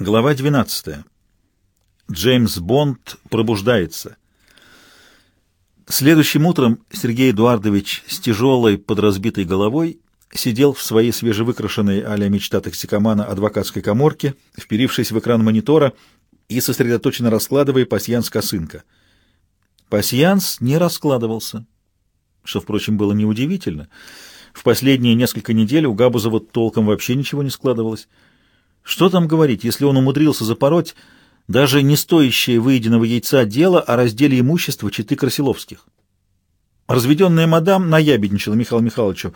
Глава 12. Джеймс Бонд пробуждается. Следующим утром Сергей Эдуардович с тяжелой подразбитой головой сидел в своей свежевыкрашенной а-ля мечта токсикомана адвокатской коморке, вперившись в экран монитора и сосредоточенно раскладывая пасьянс косынка. Пасьянс не раскладывался, что, впрочем, было неудивительно. В последние несколько недель у Габузова толком вообще ничего не складывалось. Что там говорить, если он умудрился запороть даже не стоящее выеденного яйца дело о разделе имущества читы Красиловских? Разведенная мадам наябедничала Михаилу Михайловичу,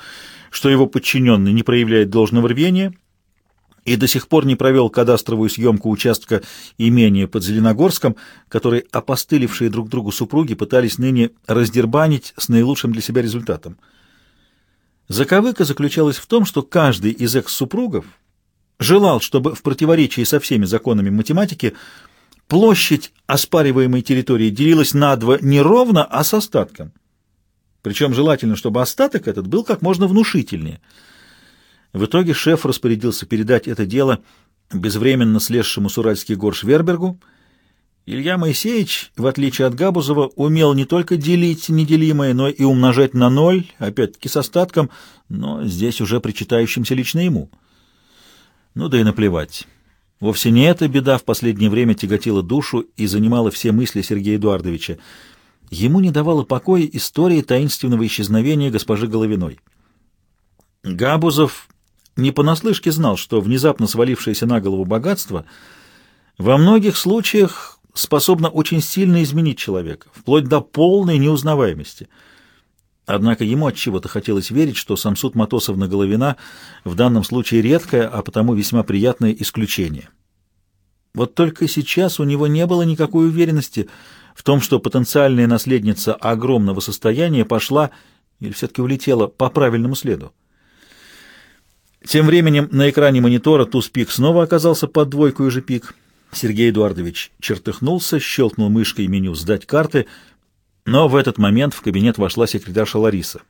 что его подчиненный не проявляет должного рвения и до сих пор не провел кадастровую съемку участка имения под Зеленогорском, который опостылевшие друг другу супруги пытались ныне раздербанить с наилучшим для себя результатом. Заковыка заключалась в том, что каждый из экс-супругов желал, чтобы в противоречии со всеми законами математики площадь оспариваемой территории делилась на два не ровно, а с остатком. Причем желательно, чтобы остаток этот был как можно внушительнее. В итоге шеф распорядился передать это дело безвременно слезшему с Уральских гор Швербергу. Илья Моисеевич, в отличие от Габузова, умел не только делить неделимое, но и умножать на ноль, опять-таки с остатком, но здесь уже причитающимся лично ему. Ну да и наплевать. Вовсе не эта беда в последнее время тяготила душу и занимала все мысли Сергея Эдуардовича. Ему не давала покоя история таинственного исчезновения госпожи Головиной. Габузов не понаслышке знал, что внезапно свалившееся на голову богатство во многих случаях способно очень сильно изменить человека, вплоть до полной неузнаваемости — Однако ему от чего-то хотелось верить, что Самсуд Матосовна Головина в данном случае редкое, а потому весьма приятное исключение. Вот только сейчас у него не было никакой уверенности в том, что потенциальная наследница огромного состояния пошла или все-таки улетела по правильному следу. Тем временем на экране монитора туз-пик снова оказался под двойку же пик. Сергей Эдуардович чертыхнулся, щелкнул мышкой меню «Сдать карты», но в этот момент в кабинет вошла секретарша Лариса.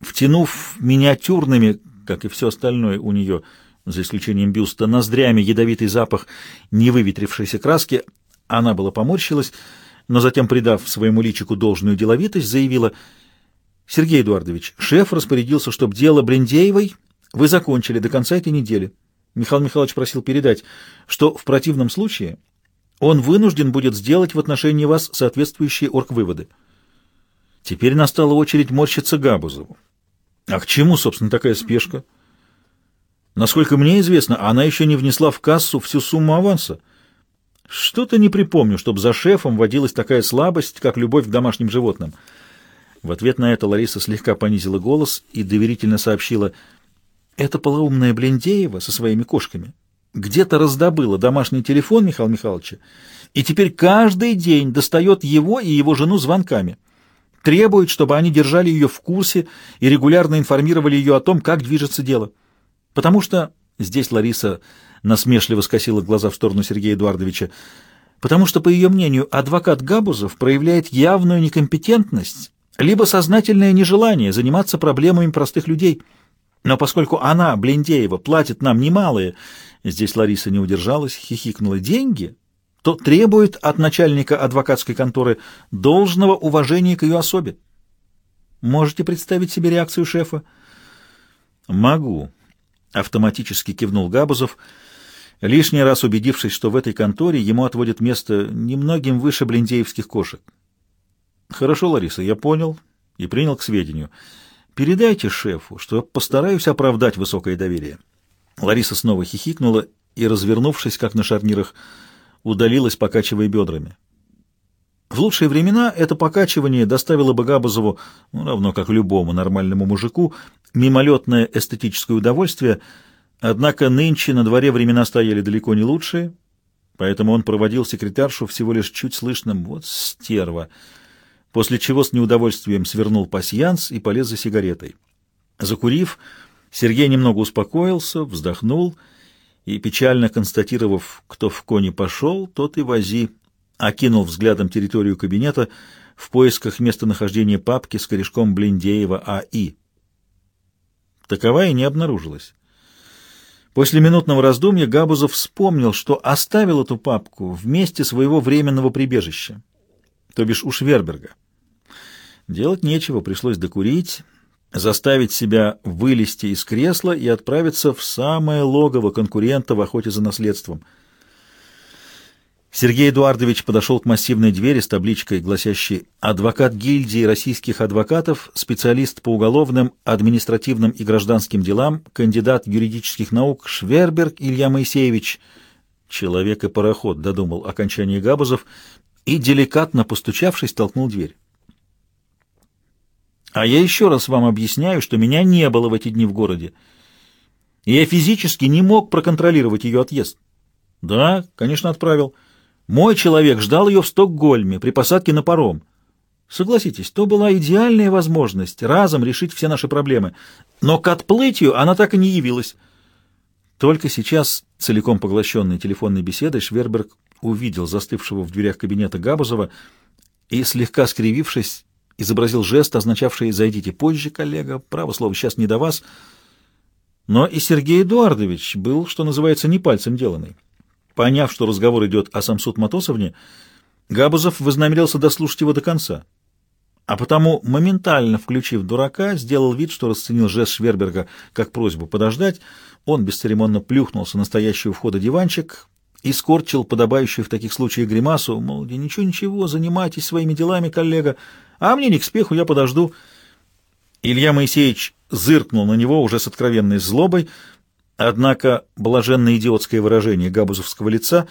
Втянув миниатюрными, как и все остальное у нее, за исключением бюста, ноздрями ядовитый запах невыветрившейся краски, она была поморщилась, но затем, придав своему личику должную деловитость, заявила, «Сергей Эдуардович, шеф распорядился, чтобы дело Брендеевой вы закончили до конца этой недели. Михаил Михайлович просил передать, что в противном случае он вынужден будет сделать в отношении вас соответствующие оргвыводы. Теперь настала очередь морщиться Габузову. А к чему, собственно, такая спешка? Насколько мне известно, она еще не внесла в кассу всю сумму аванса. Что-то не припомню, чтобы за шефом водилась такая слабость, как любовь к домашним животным. В ответ на это Лариса слегка понизила голос и доверительно сообщила, «Это полоумная Блендеева со своими кошками где-то раздобыла домашний телефон Михаила Михайловича и теперь каждый день достает его и его жену звонками. Требует, чтобы они держали ее в курсе и регулярно информировали ее о том, как движется дело. Потому что, здесь Лариса насмешливо скосила глаза в сторону Сергея Эдуардовича, потому что, по ее мнению, адвокат Габузов проявляет явную некомпетентность либо сознательное нежелание заниматься проблемами простых людей – но поскольку она, Блендеева, платит нам немалые, здесь Лариса не удержалась, хихикнула, деньги, то требует от начальника адвокатской конторы должного уважения к ее особе. Можете представить себе реакцию шефа? Могу, автоматически кивнул Габузов, лишний раз убедившись, что в этой конторе ему отводят место немногим выше блиндеевских кошек. Хорошо, Лариса, я понял и принял к сведению. Передайте шефу, что постараюсь оправдать высокое доверие. Лариса снова хихикнула и, развернувшись, как на шарнирах, удалилась, покачивая бедрами. В лучшие времена это покачивание доставило бы Габазову, ну, равно как любому нормальному мужику, мимолетное эстетическое удовольствие, однако нынче на дворе времена стояли далеко не лучшие, поэтому он проводил секретаршу всего лишь чуть слышным «вот стерва», после чего с неудовольствием свернул пасьянс и полез за сигаретой. Закурив, Сергей немного успокоился, вздохнул и, печально констатировав, кто в коне пошел, тот и вози, окинул взглядом территорию кабинета в поисках местонахождения папки с корешком Блиндеева А.И. Таковая не обнаружилась. После минутного раздумья Габузов вспомнил, что оставил эту папку в месте своего временного прибежища, то бишь у Шверберга. Делать нечего, пришлось докурить, заставить себя вылезти из кресла и отправиться в самое логово конкурента в охоте за наследством — Сергей Эдуардович подошел к массивной двери с табличкой, гласящей «Адвокат гильдии российских адвокатов, специалист по уголовным, административным и гражданским делам, кандидат юридических наук Шверберг Илья Моисеевич». «Человек и пароход», — додумал окончание Габузов, и, деликатно постучавшись, толкнул дверь. «А я еще раз вам объясняю, что меня не было в эти дни в городе, и я физически не мог проконтролировать ее отъезд». «Да, конечно, отправил». Мой человек ждал ее в Стокгольме при посадке на паром. Согласитесь, то была идеальная возможность разом решить все наши проблемы. Но к отплытию она так и не явилась. Только сейчас, целиком поглощенный телефонной беседой, Шверберг увидел застывшего в дверях кабинета Габузова и, слегка скривившись, изобразил жест, означавший «зайдите позже, коллега, право слово, сейчас не до вас». Но и Сергей Эдуардович был, что называется, не пальцем деланный. Поняв, что разговор идет о Самсуд Матосовне, Габузов вознамерился дослушать его до конца. А потому, моментально включив дурака, сделал вид, что расценил жест Шверберга как просьбу подождать. Он бесцеремонно плюхнулся на стоящий входа диванчик и скорчил подобающую в таких случаях гримасу, мол, ничего-ничего, занимайтесь своими делами, коллега, а мне не к спеху, я подожду. Илья Моисеевич зыркнул на него уже с откровенной злобой, Однако блаженно-идиотское выражение габузовского лица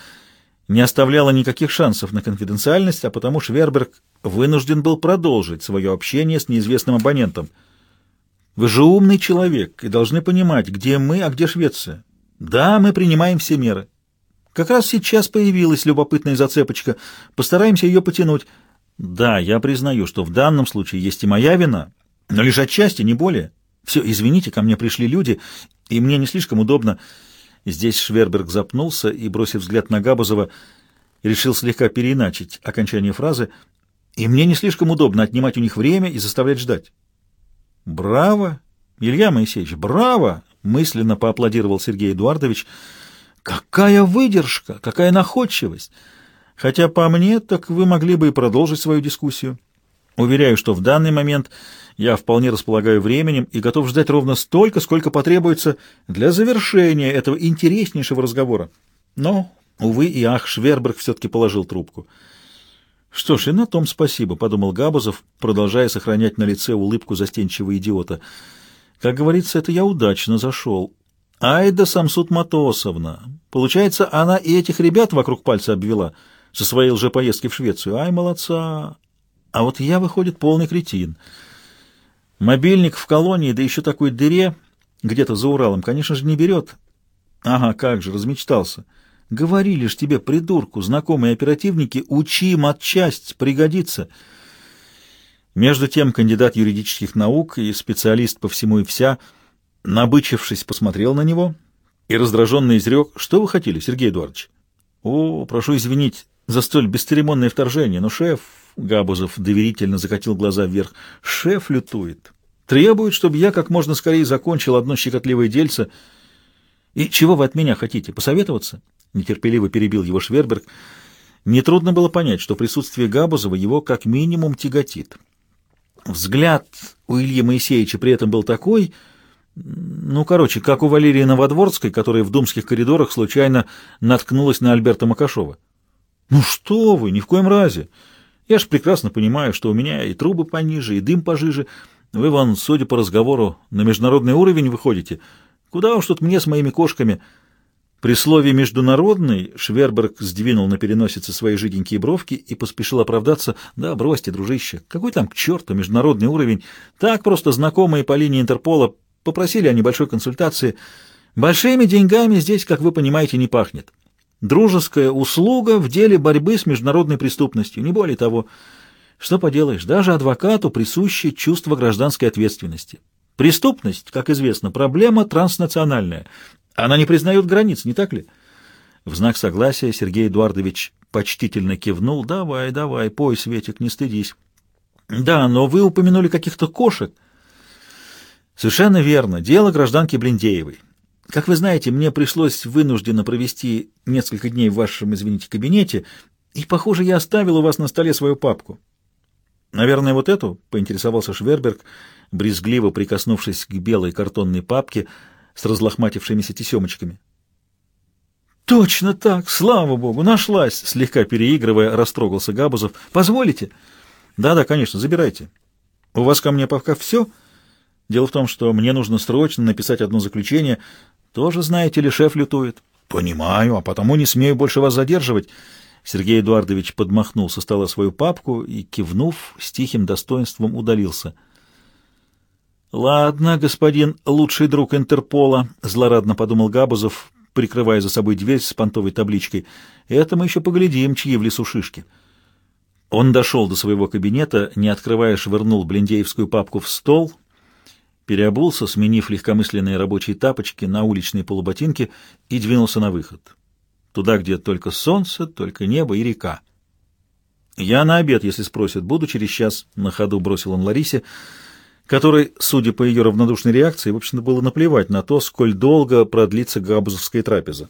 не оставляло никаких шансов на конфиденциальность, а потому Шверберг вынужден был продолжить свое общение с неизвестным абонентом. «Вы же умный человек и должны понимать, где мы, а где Швеция. Да, мы принимаем все меры. Как раз сейчас появилась любопытная зацепочка. Постараемся ее потянуть. Да, я признаю, что в данном случае есть и моя вина, но лишь отчасти, не более». Все, извините, ко мне пришли люди, и мне не слишком удобно. Здесь Шверберг запнулся и, бросив взгляд на Габузова, решил слегка переиначить окончание фразы, и мне не слишком удобно отнимать у них время и заставлять ждать. «Браво! Илья Моисеевич, браво!» — мысленно поаплодировал Сергей Эдуардович. «Какая выдержка! Какая находчивость! Хотя по мне, так вы могли бы и продолжить свою дискуссию. Уверяю, что в данный момент я вполне располагаю временем и готов ждать ровно столько, сколько потребуется для завершения этого интереснейшего разговора. Но, увы и ах, Шверберг все-таки положил трубку. «Что ж, и на том спасибо», — подумал Габузов, продолжая сохранять на лице улыбку застенчивого идиота. «Как говорится, это я удачно зашел. Айда Самсуд Матосовна. Получается, она и этих ребят вокруг пальца обвела со своей лжепоездки в Швецию. Ай, молодца! А вот я, выходит, полный кретин». Мобильник в колонии, да еще такой дыре, где-то за Уралом, конечно же, не берет. Ага, как же, размечтался. Говорили ж тебе, придурку, знакомые оперативники, учи матчасть, пригодится. Между тем кандидат юридических наук и специалист по всему и вся, набычившись, посмотрел на него и раздраженно изрек, что вы хотели, Сергей Эдуардович? О, прошу извинить за столь бесцеремонное вторжение, но шеф, Габузов доверительно закатил глаза вверх. «Шеф лютует. Требует, чтобы я как можно скорее закончил одно щекотливое дельце. И чего вы от меня хотите? Посоветоваться?» Нетерпеливо перебил его Шверберг. Нетрудно было понять, что присутствие Габузова его как минимум тяготит. Взгляд у Ильи Моисеевича при этом был такой, ну, короче, как у Валерии Новодворской, которая в думских коридорах случайно наткнулась на Альберта Макашова. «Ну что вы, ни в коем разе!» Я ж прекрасно понимаю, что у меня и трубы пониже, и дым пожиже. Вы, вон, судя по разговору, на международный уровень выходите. Куда уж тут мне с моими кошками?» При слове «международный» Шверберг сдвинул на переносице свои жиденькие бровки и поспешил оправдаться. «Да, бросьте, дружище, какой там к черту международный уровень? Так просто знакомые по линии Интерпола попросили о небольшой консультации. Большими деньгами здесь, как вы понимаете, не пахнет». Дружеская услуга в деле борьбы с международной преступностью, не более того. Что поделаешь, даже адвокату присуще чувство гражданской ответственности. Преступность, как известно, проблема транснациональная. Она не признает границ, не так ли? В знак согласия Сергей Эдуардович почтительно кивнул. «Давай, давай, пой, Светик, не стыдись». «Да, но вы упомянули каких-то кошек». «Совершенно верно. Дело гражданки Блиндеевой. Как вы знаете, мне пришлось вынужденно провести несколько дней в вашем, извините, кабинете, и, похоже, я оставил у вас на столе свою папку. Наверное, вот эту, — поинтересовался Шверберг, брезгливо прикоснувшись к белой картонной папке с разлохматившимися тесемочками. «Точно так! Слава богу! Нашлась!» Слегка переигрывая, растрогался Габузов. «Позволите?» «Да-да, конечно, забирайте. У вас ко мне пока все?» «Дело в том, что мне нужно срочно написать одно заключение. Тоже, знаете ли, шеф лютует». «Понимаю, а потому не смею больше вас задерживать». Сергей Эдуардович подмахнул со стола свою папку и, кивнув, с тихим достоинством удалился. «Ладно, господин лучший друг Интерпола», — злорадно подумал Габузов, прикрывая за собой дверь с понтовой табличкой. «Это мы еще поглядим, чьи в лесу шишки». Он дошел до своего кабинета, не открывая, швырнул блиндеевскую папку в стол, переобулся, сменив легкомысленные рабочие тапочки на уличные полуботинки и двинулся на выход. Туда, где только солнце, только небо и река. «Я на обед, если спросят. Буду через час», — на ходу бросил он Ларисе, которой, судя по ее равнодушной реакции, в общем-то, было наплевать на то, сколь долго продлится габузовская трапеза.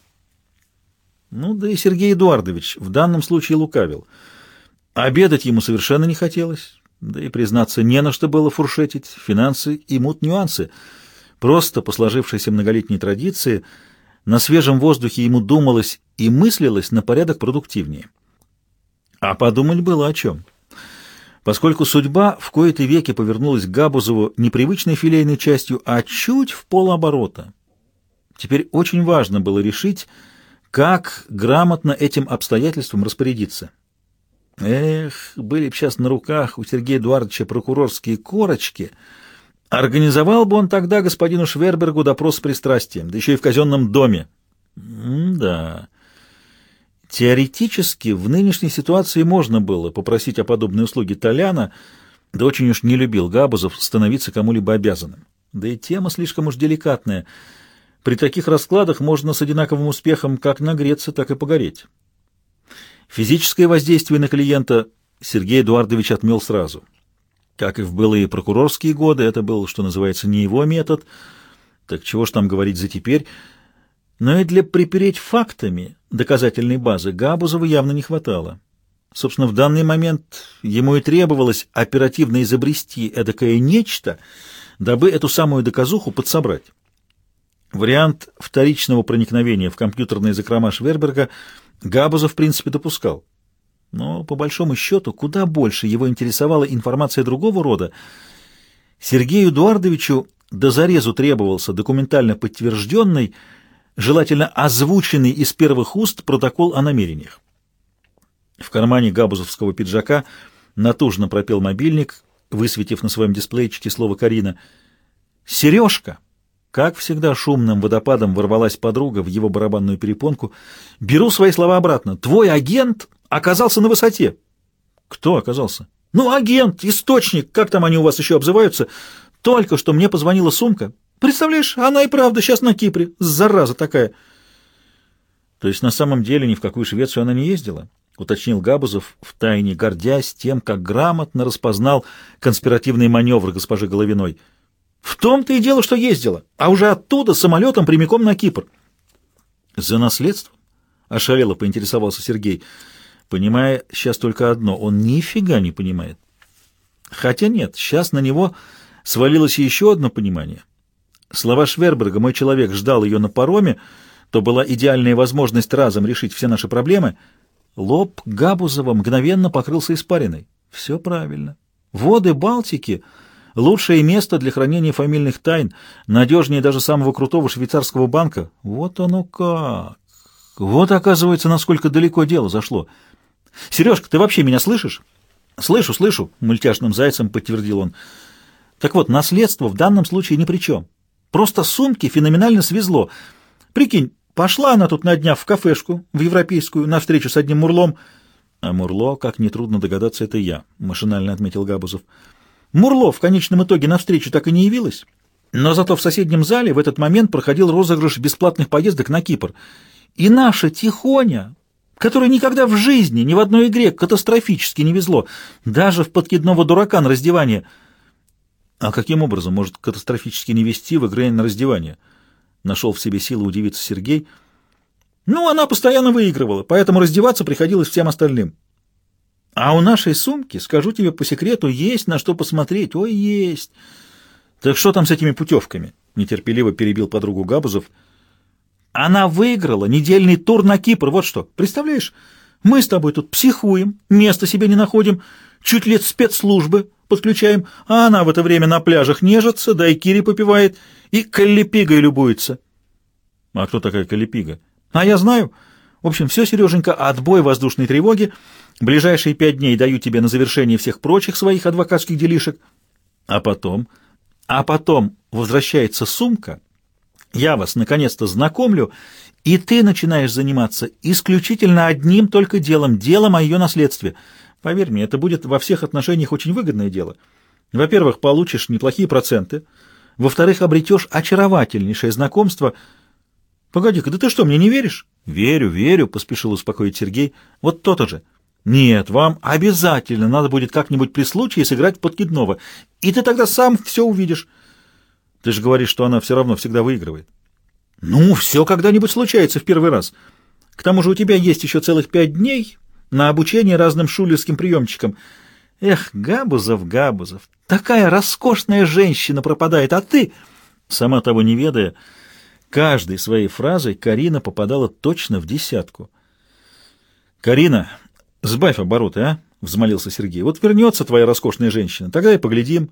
Ну, да и Сергей Эдуардович в данном случае лукавил. Обедать ему совершенно не хотелось, да и, признаться, не на что было фуршетить. Финансы имут нюансы. Просто по сложившейся многолетней традиции — на свежем воздухе ему думалось и мыслилось на порядок продуктивнее. А подумать было о чем. Поскольку судьба в кои-то веки повернулась к Габузову непривычной филейной частью, а чуть в полоборота. Теперь очень важно было решить, как грамотно этим обстоятельством распорядиться. Эх, были б сейчас на руках у Сергея Эдуардовича прокурорские корочки — Организовал бы он тогда господину Швербергу допрос с пристрастием, да еще и в казенном доме. М да. Теоретически в нынешней ситуации можно было попросить о подобной услуге Толяна, да очень уж не любил Габузов становиться кому-либо обязанным. Да и тема слишком уж деликатная. При таких раскладах можно с одинаковым успехом как нагреться, так и погореть. Физическое воздействие на клиента Сергей Эдуардович отмел сразу — как и в былые прокурорские годы, это был, что называется, не его метод, так чего ж там говорить за теперь. Но и для припереть фактами доказательной базы Габузова явно не хватало. Собственно, в данный момент ему и требовалось оперативно изобрести эдакое нечто, дабы эту самую доказуху подсобрать. Вариант вторичного проникновения в компьютерные закрома Шверберга Габузов, в принципе, допускал. Но, по большому счету, куда больше его интересовала информация другого рода. Сергею Эдуардовичу до зарезу требовался документально подтвержденный, желательно озвученный из первых уст протокол о намерениях. В кармане габузовского пиджака натужно пропел мобильник, высветив на своем дисплейчике слово «Карина». «Сережка!» Как всегда, шумным водопадом ворвалась подруга в его барабанную перепонку. «Беру свои слова обратно. Твой агент оказался на высоте». «Кто оказался?» «Ну, агент, источник, как там они у вас еще обзываются. Только что мне позвонила сумка. Представляешь, она и правда сейчас на Кипре. Зараза такая». «То есть на самом деле ни в какую Швецию она не ездила?» — уточнил Габузов, втайне гордясь тем, как грамотно распознал конспиративный маневр госпожи Головиной — в том-то и дело, что ездила, а уже оттуда самолетом прямиком на Кипр. За наследство? Ошалело поинтересовался Сергей, понимая сейчас только одно, он нифига не понимает. Хотя нет, сейчас на него свалилось еще одно понимание. Слова Шверберга «мой человек ждал ее на пароме», то была идеальная возможность разом решить все наши проблемы. Лоб Габузова мгновенно покрылся испариной. Все правильно. Воды Балтики — Лучшее место для хранения фамильных тайн, надежнее даже самого крутого швейцарского банка. Вот оно как! Вот, оказывается, насколько далеко дело зашло. Сережка, ты вообще меня слышишь? Слышу, слышу, мультяшным зайцем подтвердил он. Так вот, наследство в данном случае ни при чем. Просто сумки феноменально свезло. Прикинь, пошла она тут на днях в кафешку, в европейскую, на встречу с одним Мурлом. А Мурло, как нетрудно догадаться, это я, машинально отметил Габузов. Мурло в конечном итоге навстречу так и не явилась, но зато в соседнем зале в этот момент проходил розыгрыш бесплатных поездок на Кипр. И наша Тихоня, которой никогда в жизни ни в одной игре катастрофически не везло, даже в подкидного дурака на раздевание. А каким образом может катастрофически не вести в игре на раздевание? Нашел в себе силы удивиться Сергей. Ну, она постоянно выигрывала, поэтому раздеваться приходилось всем остальным. А у нашей сумки, скажу тебе по секрету, есть на что посмотреть. Ой, есть. Так что там с этими путевками? Нетерпеливо перебил подругу Габузов. Она выиграла недельный тур на Кипр, вот что. Представляешь? Мы с тобой тут психуем, места себе не находим, чуть лет спецслужбы подключаем, а она в это время на пляжах нежится, да и кири попивает, и каллипигой любуется. А кто такая каллипига? А я знаю. В общем, все, Сереженька, отбой воздушной тревоги. Ближайшие пять дней даю тебе на завершение всех прочих своих адвокатских делишек. А потом... А потом возвращается сумка, я вас наконец-то знакомлю, и ты начинаешь заниматься исключительно одним только делом, делом о ее наследстве. Поверь мне, это будет во всех отношениях очень выгодное дело. Во-первых, получишь неплохие проценты. Во-вторых, обретешь очаровательнейшее знакомство. Погоди-ка, да ты что, мне не веришь? Верю, верю, поспешил успокоить Сергей. Вот то-то же. Нет, вам обязательно надо будет как-нибудь при случае сыграть подкидного, и ты тогда сам все увидишь. Ты же говоришь, что она все равно всегда выигрывает. Ну, все когда-нибудь случается в первый раз. К тому же у тебя есть еще целых пять дней на обучение разным шулерским приемчикам. Эх, Габузов, Габузов, такая роскошная женщина пропадает, а ты, сама того не ведая, каждой своей фразой Карина попадала точно в десятку. «Карина, сбавь обороты, а?» — взмолился Сергей. «Вот вернется твоя роскошная женщина, тогда и поглядим».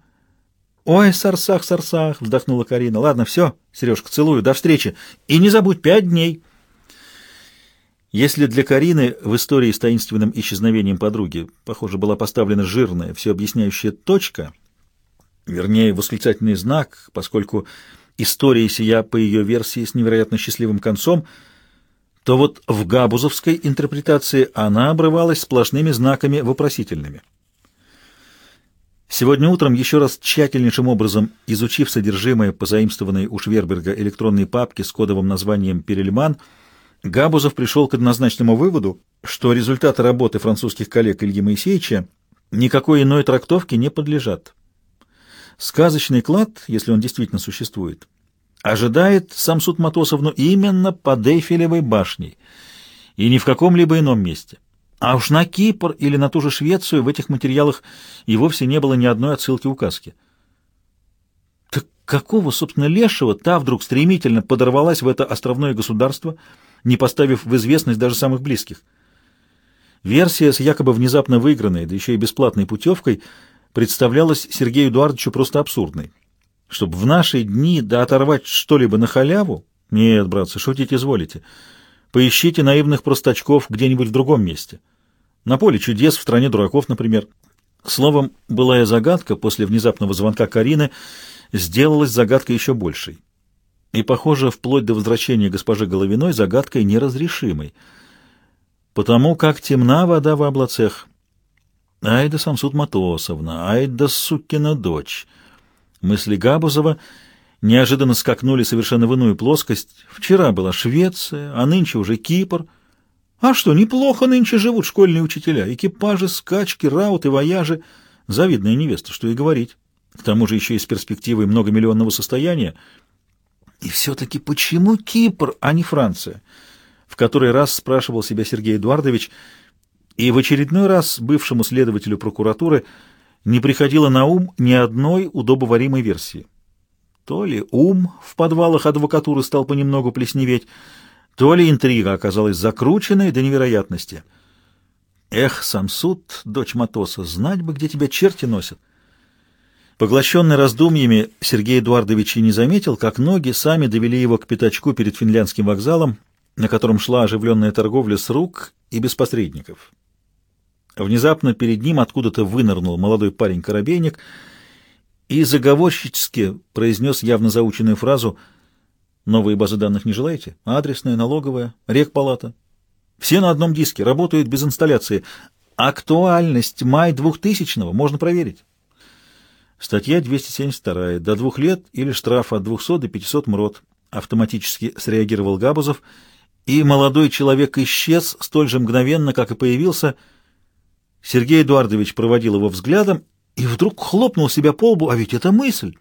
«Ой, сарсах, сарсах!» — вздохнула Карина. «Ладно, все, Сережка, целую, до встречи. И не забудь, пять дней!» Если для Карины в истории с таинственным исчезновением подруги, похоже, была поставлена жирная, все объясняющая точка, вернее, восклицательный знак, поскольку история сия, по ее версии, с невероятно счастливым концом, то вот в габузовской интерпретации она обрывалась сплошными знаками вопросительными. Сегодня утром, еще раз тщательнейшим образом изучив содержимое позаимствованной у Шверберга электронной папки с кодовым названием «Перельман», Габузов пришел к однозначному выводу, что результаты работы французских коллег Ильи Моисеевича никакой иной трактовке не подлежат. Сказочный клад, если он действительно существует, ожидает Самсуд Матосовну именно под Эйфелевой башней и ни в каком-либо ином месте. А уж на Кипр или на ту же Швецию в этих материалах и вовсе не было ни одной отсылки-указки. Так какого, собственно, лешего та вдруг стремительно подорвалась в это островное государство, не поставив в известность даже самых близких? Версия с якобы внезапно выигранной, да еще и бесплатной путевкой, представлялась Сергею Эдуардовичу просто абсурдной. Чтобы в наши дни да оторвать что-либо на халяву? Нет, братцы, шутить изволите. Поищите наивных простачков где-нибудь в другом месте. На поле чудес, в стране дураков, например. Словом, былая загадка после внезапного звонка Карины сделалась загадкой еще большей. И, похоже, вплоть до возвращения госпожи Головиной загадкой неразрешимой. Потому как темна вода в облацах. Ай да Самсуд Матосовна, ай да сукина дочь. Мысли Габузова неожиданно скакнули совершенно в иную плоскость. Вчера была Швеция, а нынче уже Кипр — а что, неплохо нынче живут школьные учителя. Экипажи, скачки, рауты, вояжи. Завидная невеста, что и говорить. К тому же еще и с перспективой многомиллионного состояния. И все-таки почему Кипр, а не Франция? В который раз спрашивал себя Сергей Эдуардович, и в очередной раз бывшему следователю прокуратуры не приходило на ум ни одной удобоваримой версии. То ли ум в подвалах адвокатуры стал понемногу плесневеть, то ли интрига оказалась закрученной до невероятности. Эх, Самсуд, дочь Матоса, знать бы, где тебя черти носят. Поглощенный раздумьями, Сергей Эдуардович и не заметил, как ноги сами довели его к пятачку перед финляндским вокзалом, на котором шла оживленная торговля с рук и без посредников. Внезапно перед ним откуда-то вынырнул молодой парень-коробейник и заговорщически произнес явно заученную фразу — Новые базы данных не желаете? Адресная, налоговая, рекпалата. Все на одном диске, работают без инсталляции. Актуальность май 2000-го можно проверить. Статья 272. До двух лет или штраф от 200 до 500 мрот. Автоматически среагировал Габузов, и молодой человек исчез столь же мгновенно, как и появился. Сергей Эдуардович проводил его взглядом и вдруг хлопнул себя по лбу, а ведь это мысль.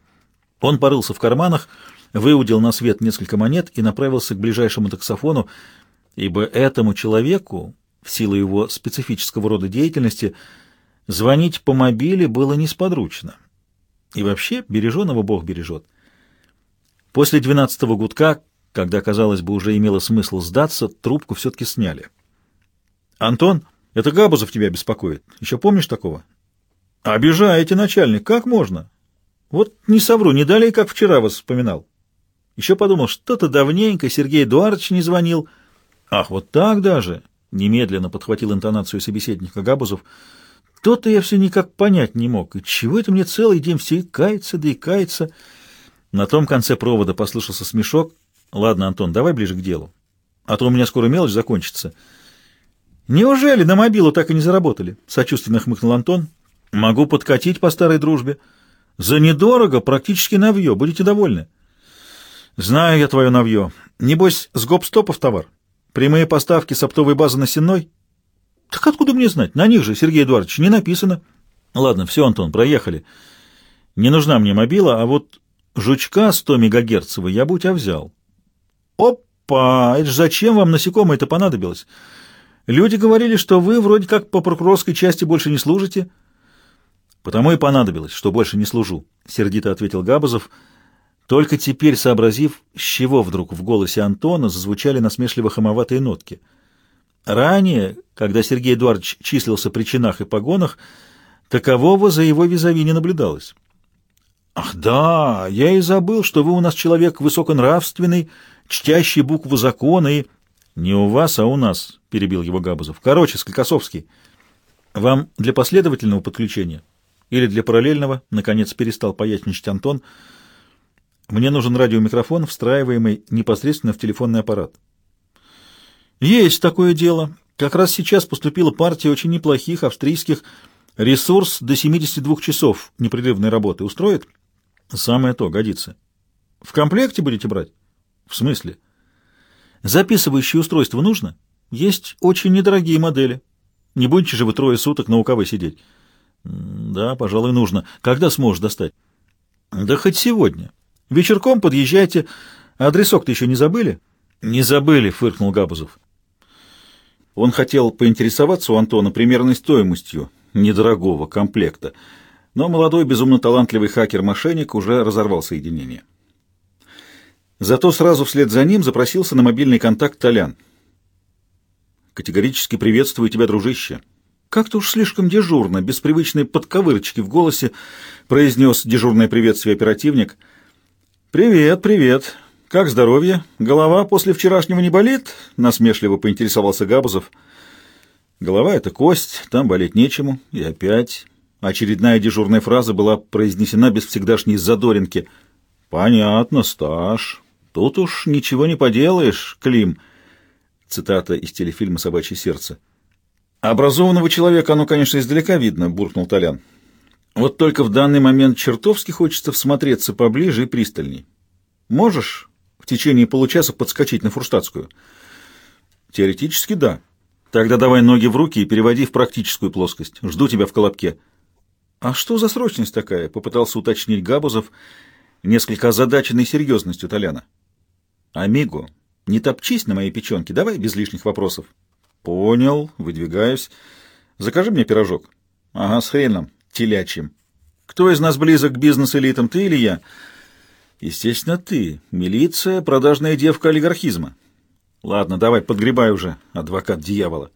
Он порылся в карманах, выудил на свет несколько монет и направился к ближайшему таксофону, ибо этому человеку, в силу его специфического рода деятельности, звонить по мобиле было несподручно. И вообще, береженого Бог бережет. После двенадцатого гудка, когда, казалось бы, уже имело смысл сдаться, трубку все-таки сняли. «Антон, это Габузов тебя беспокоит. Еще помнишь такого?» «Обижаете, начальник, как можно?» «Вот не совру, не далее, как вчера вас вспоминал. Еще подумал, что-то давненько Сергей Эдуардович не звонил». «Ах, вот так даже!» — немедленно подхватил интонацию собеседника Габузов. «То-то я все никак понять не мог. И чего это мне целый день все и кается, да и кается?» На том конце провода послышался смешок. «Ладно, Антон, давай ближе к делу, а то у меня скоро мелочь закончится». «Неужели на мобилу так и не заработали?» — сочувственно хмыкнул Антон. «Могу подкатить по старой дружбе. За недорого, практически навье. Будете довольны?» «Знаю я твое навье. Небось, с гоп-стопов товар? Прямые поставки с оптовой базы на Сенной?» «Так откуда мне знать? На них же, Сергей Эдуардович, не написано». «Ладно, все, Антон, проехали. Не нужна мне мобила, а вот жучка 100 мегагерцева я бы у тебя взял». «Опа! Это ж зачем вам насекомое это понадобилось?» Люди говорили, что вы вроде как по прокурорской части больше не служите. Потому и понадобилось, что больше не служу, сердито ответил Габазов, только теперь сообразив, с чего вдруг в голосе Антона зазвучали насмешливо хамоватые нотки. Ранее, когда Сергей Эдуардович числился при чинах и погонах, такового за его визави не наблюдалось. «Ах да, я и забыл, что вы у нас человек высоконравственный, чтящий букву закона и...» «Не у вас, а у нас», — перебил его Габузов. «Короче, Скликосовский, вам для последовательного подключения или для параллельного?» Наконец перестал поясничать Антон. «Мне нужен радиомикрофон, встраиваемый непосредственно в телефонный аппарат». «Есть такое дело. Как раз сейчас поступила партия очень неплохих австрийских. Ресурс до 72 часов непрерывной работы устроит?» «Самое то, годится». «В комплекте будете брать?» «В смысле?» Записывающее устройство нужно? Есть очень недорогие модели. Не будете же вы трое суток на УКВ сидеть? Да, пожалуй, нужно. Когда сможешь достать? Да хоть сегодня. Вечерком подъезжайте. Адресок-то еще не забыли? Не забыли, фыркнул Габузов. Он хотел поинтересоваться у Антона примерной стоимостью недорогого комплекта, но молодой безумно талантливый хакер-мошенник уже разорвал соединение. Зато сразу вслед за ним запросился на мобильный контакт Толян. «Категорически приветствую тебя, дружище». Как-то уж слишком дежурно, без привычной подковырочки в голосе, произнес дежурное приветствие оперативник. «Привет, привет. Как здоровье? Голова после вчерашнего не болит?» — насмешливо поинтересовался Габузов. «Голова — это кость, там болеть нечему. И опять...» Очередная дежурная фраза была произнесена без всегдашней задоринки. «Понятно, стаж. Тут уж ничего не поделаешь, Клим. Цитата из телефильма «Собачье сердце». Образованного человека оно, конечно, издалека видно, буркнул Толян. Вот только в данный момент чертовски хочется всмотреться поближе и пристальней. Можешь в течение получаса подскочить на Фурштадтскую? Теоретически да. Тогда давай ноги в руки и переводи в практическую плоскость. Жду тебя в Колобке. А что за срочность такая? Попытался уточнить Габузов, несколько озадаченный серьезностью Толяна. Амиго, не топчись на моей печенке, давай без лишних вопросов. Понял, выдвигаюсь. Закажи мне пирожок. Ага, с хреном, телячьим. Кто из нас близок к бизнес-элитам, ты или я? Естественно, ты. Милиция, продажная девка олигархизма. Ладно, давай, подгребай уже, адвокат дьявола.